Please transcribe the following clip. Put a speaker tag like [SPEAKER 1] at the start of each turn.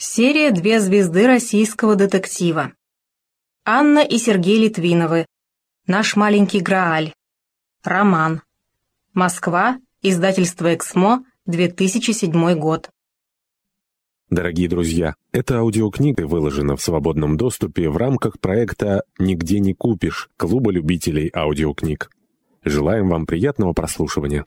[SPEAKER 1] Серия «Две звезды российского детектива». Анна и Сергей Литвиновы. Наш маленький Грааль. Роман. Москва. Издательство «Эксмо», 2007 год.
[SPEAKER 2] Дорогие друзья, эта аудиокнига выложена в свободном доступе в рамках проекта «Нигде не купишь» Клуба любителей аудиокниг. Желаем вам приятного прослушивания.